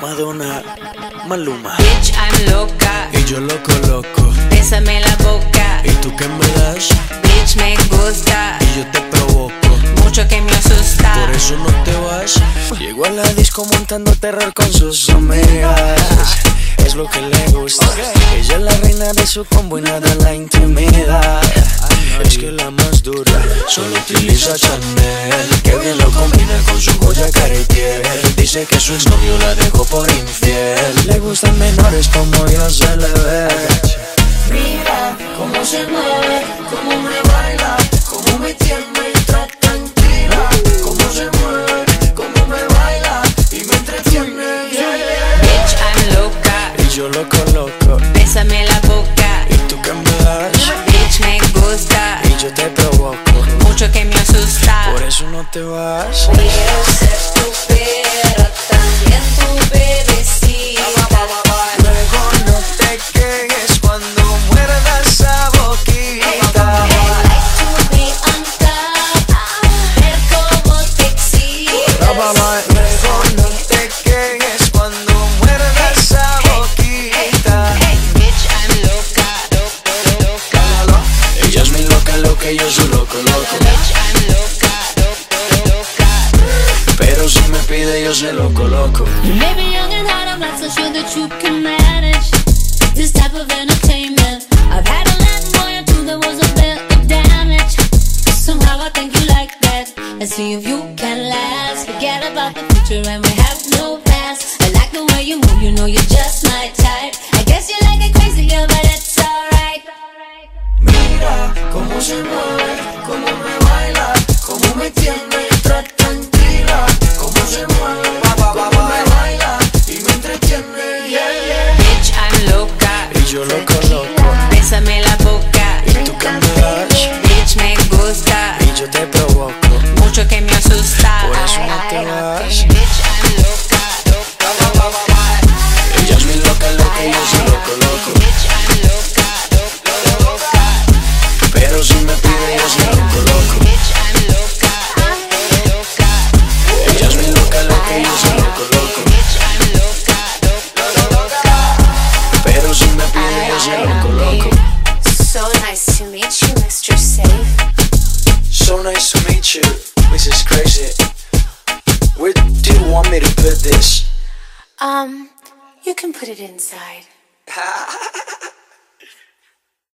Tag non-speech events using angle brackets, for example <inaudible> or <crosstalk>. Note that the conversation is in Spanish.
Madonna, Maluma. Bitch, I'm loca. Y yo loco, loco. Bésame la boca. ¿Y tú qué me das? Bitch, me gusta. Y yo te provoco. Mucho que me asusta. Por eso no te vas. Llego a la disco montando terror con sus amigas. Es lo que le gusta. Ella es la reina de su combo y nada la intimida. Es que la más dura solo utiliza Chanel. Que Dice que su exnovio la dejó por infiel. Le gustan menores como yo se le ve. Mira cómo se mueve, cómo me baila, cómo me tiene y está tranquila. Cómo se mueve, cómo me baila y me entretiene. yeah, yeah. Bitch, I'm loca. Y yo loco, loco. Bésame la boca. ¿Y tú qué me das? Bitch, me gusta. Y yo te provoco. Mucho que me asusta. Por eso no te vas. Pide yo soy loco, loco. You may be young and hot, I'm not so sure that you can manage this type of entertainment. I've had a lot more into there was a bit of damage. Somehow I think you like that. Let's see if you can last. Forget about the future and we have no past. I like the way you move, you know you're just my type. I guess you like it crazy, girl, but it's alright. Mira cómo se mueve, cómo me baila, cómo me tiene yo loco, loco. Bésame la boca. ¿Y tú das? Bitch, me gusta. Y yo te provoco. Mucho que me asusta. Por eso no te vas. Bitch, I'm loca, loca, loca. Ella es mi loca, loca y yo soy loco, loco. Loco, loco. So nice to meet you, Mr. Safe. So nice to meet you, Mrs. Crazy. Where do you want me to put this? Um, you can put it inside. <laughs>